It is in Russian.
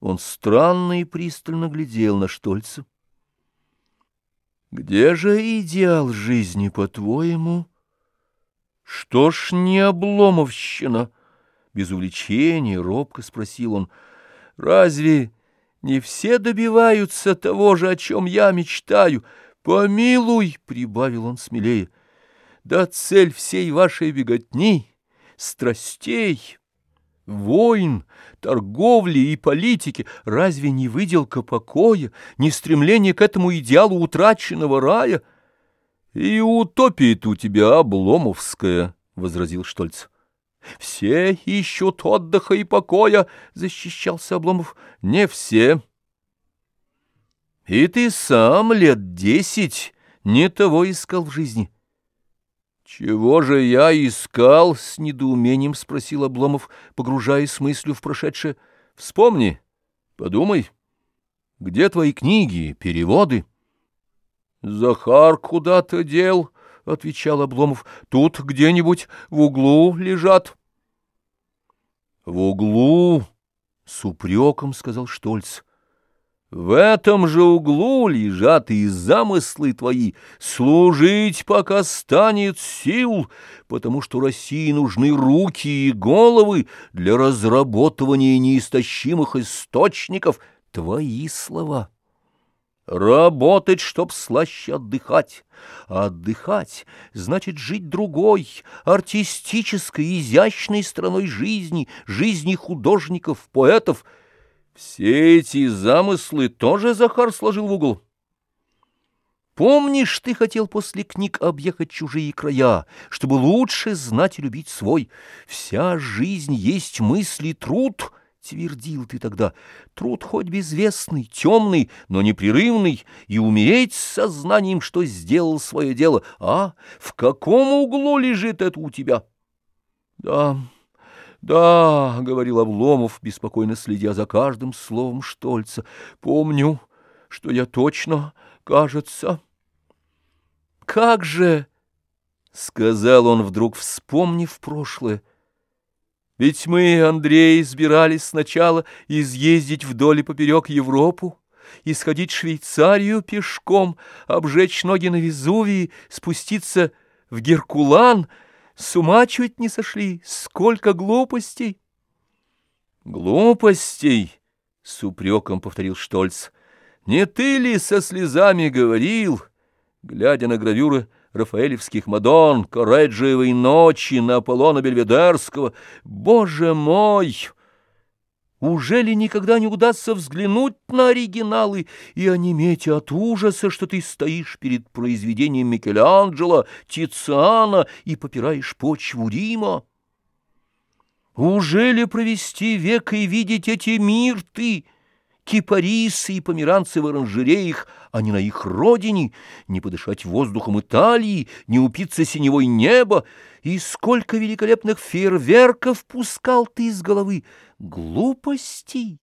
Он странно и пристально глядел на Штольца. «Где же идеал жизни, по-твоему?» «Что ж не обломовщина?» Без увлечения робко спросил он. «Разве не все добиваются того же, о чем я мечтаю? Помилуй!» — прибавил он смелее. «Да цель всей вашей беготни, страстей, войн, торговли и политики разве не выделка покоя, не стремление к этому идеалу утраченного рая? И утопия-то у тебя обломовская, — возразил Штольц. Все ищут отдыха и покоя, — защищался Обломов. Не все. И ты сам лет десять не того искал в жизни. «Чего же я искал?» — с недоумением спросил Обломов, погружаясь мыслью в прошедшее. «Вспомни, подумай, где твои книги, переводы?» «Захар куда-то дел», — отвечал Обломов. «Тут где-нибудь в углу лежат». «В углу?» — с упреком сказал Штольц. В этом же углу лежат и замыслы твои служить, пока станет сил, потому что России нужны руки и головы для разработывания неистощимых источников. Твои слова. Работать, чтоб слаще отдыхать. А отдыхать значит жить другой, артистической, изящной страной жизни, жизни художников, поэтов — все эти замыслы тоже Захар сложил в угол. Помнишь, ты хотел после книг объехать чужие края, чтобы лучше знать и любить свой? Вся жизнь есть мысли труд, — твердил ты тогда. Труд хоть безвестный, темный, но непрерывный, и умереть с сознанием, что сделал свое дело. А в каком углу лежит это у тебя? Да... «Да», — говорил Обломов, беспокойно следя за каждым словом Штольца, — «помню, что я точно, кажется». «Как же», — сказал он вдруг, вспомнив прошлое, — «ведь мы, Андрей, избирались сначала изъездить вдоль и поперек Европу, исходить Швейцарию пешком, обжечь ноги на Везувии, спуститься в Геркулан — с ума чуть не сошли, сколько глупостей!» «Глупостей!» — с упреком повторил Штольц. «Не ты ли со слезами говорил, глядя на гравюры Рафаэлевских Мадон, Корреджиевой ночи, на Аполлона Бельведерского? Боже мой!» Уже ли никогда не удастся взглянуть на оригиналы и онеметь от ужаса, что ты стоишь перед произведением Микеланджело, Тициана и попираешь почву Рима? Уже ли провести век и видеть эти мир ты, кипарисы и померанцы в оранжереях, а не на их родине, не подышать воздухом Италии, не упиться синевой неба, и сколько великолепных фейерверков пускал ты из головы, глупостей!